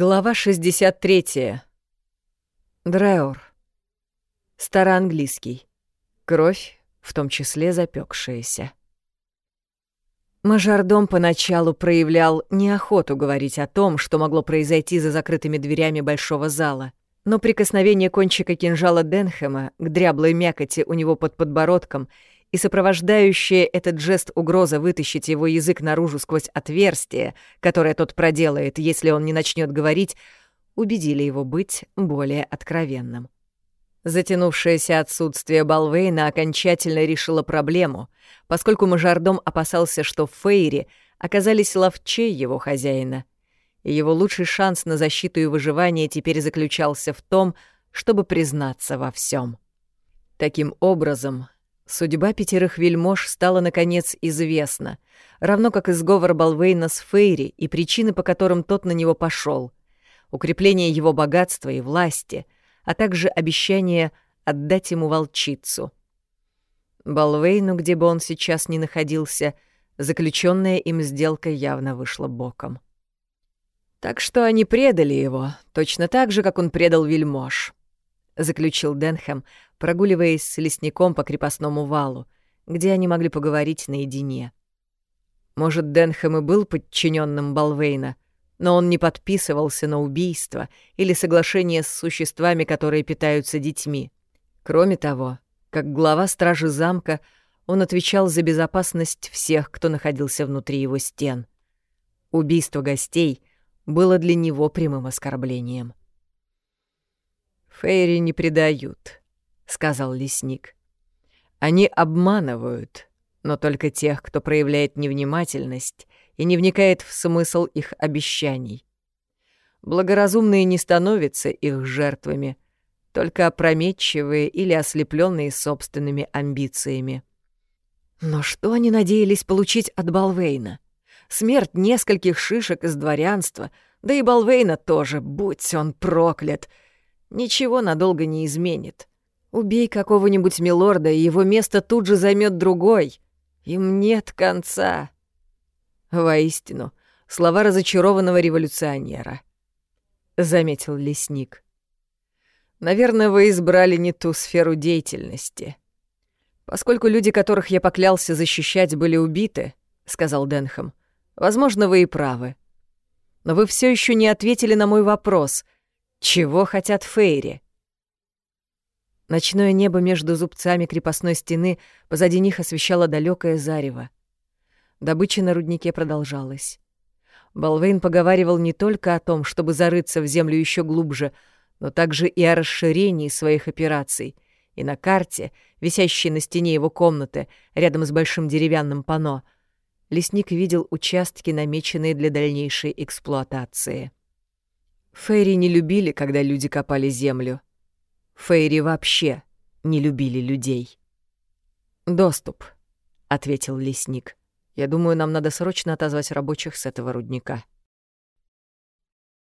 Глава 63. Дреор. Староанглийский. Кровь, в том числе запекшаяся. Мажордом поначалу проявлял неохоту говорить о том, что могло произойти за закрытыми дверями большого зала, но прикосновение кончика кинжала Денхэма к дряблой мякоти у него под подбородком — и сопровождающая этот жест угроза вытащить его язык наружу сквозь отверстие, которое тот проделает, если он не начнет говорить, убедили его быть более откровенным. Затянувшееся отсутствие Балвейна окончательно решило проблему, поскольку мажордом опасался, что в Фейре оказались ловчей его хозяина, и его лучший шанс на защиту и выживание теперь заключался в том, чтобы признаться во всем. Таким образом, Судьба пятерых вельмож стала, наконец, известна, равно как и сговор Балвейна с Фейри и причины, по которым тот на него пошел, укрепление его богатства и власти, а также обещание отдать ему волчицу. Балвейну, где бы он сейчас ни находился, заключенная им сделка явно вышла боком. Так что они предали его, точно так же, как он предал вельмож, заключил Денхэм, прогуливаясь с лесником по крепостному валу, где они могли поговорить наедине. Может, Денхэм и был подчиненным Балвейна, но он не подписывался на убийство или соглашение с существами, которые питаются детьми. Кроме того, как глава стражи замка, он отвечал за безопасность всех, кто находился внутри его стен. Убийство гостей было для него прямым оскорблением. «Фейри не предают», сказал лесник. Они обманывают, но только тех, кто проявляет невнимательность и не вникает в смысл их обещаний. Благоразумные не становятся их жертвами, только опрометчивые или ослепленные собственными амбициями. Но что они надеялись получить от Балвейна? Смерть нескольких шишек из дворянства, да и Балвейна тоже, будь он проклят, ничего надолго не изменит. Убей какого-нибудь милорда, и его место тут же займет другой. Им нет конца. Воистину, слова разочарованного революционера. Заметил лесник. Наверное, вы избрали не ту сферу деятельности. Поскольку люди, которых я поклялся защищать, были убиты, сказал Денхэм, возможно, вы и правы. Но вы все еще не ответили на мой вопрос. Чего хотят Фейри? Ночное небо между зубцами крепостной стены позади них освещало далекое зарево. Добыча на руднике продолжалась. Балвейн поговаривал не только о том, чтобы зарыться в землю еще глубже, но также и о расширении своих операций. И на карте, висящей на стене его комнаты, рядом с большим деревянным панно, лесник видел участки, намеченные для дальнейшей эксплуатации. Фейри не любили, когда люди копали землю — Фейри вообще не любили людей. «Доступ», — ответил лесник. «Я думаю, нам надо срочно отозвать рабочих с этого рудника».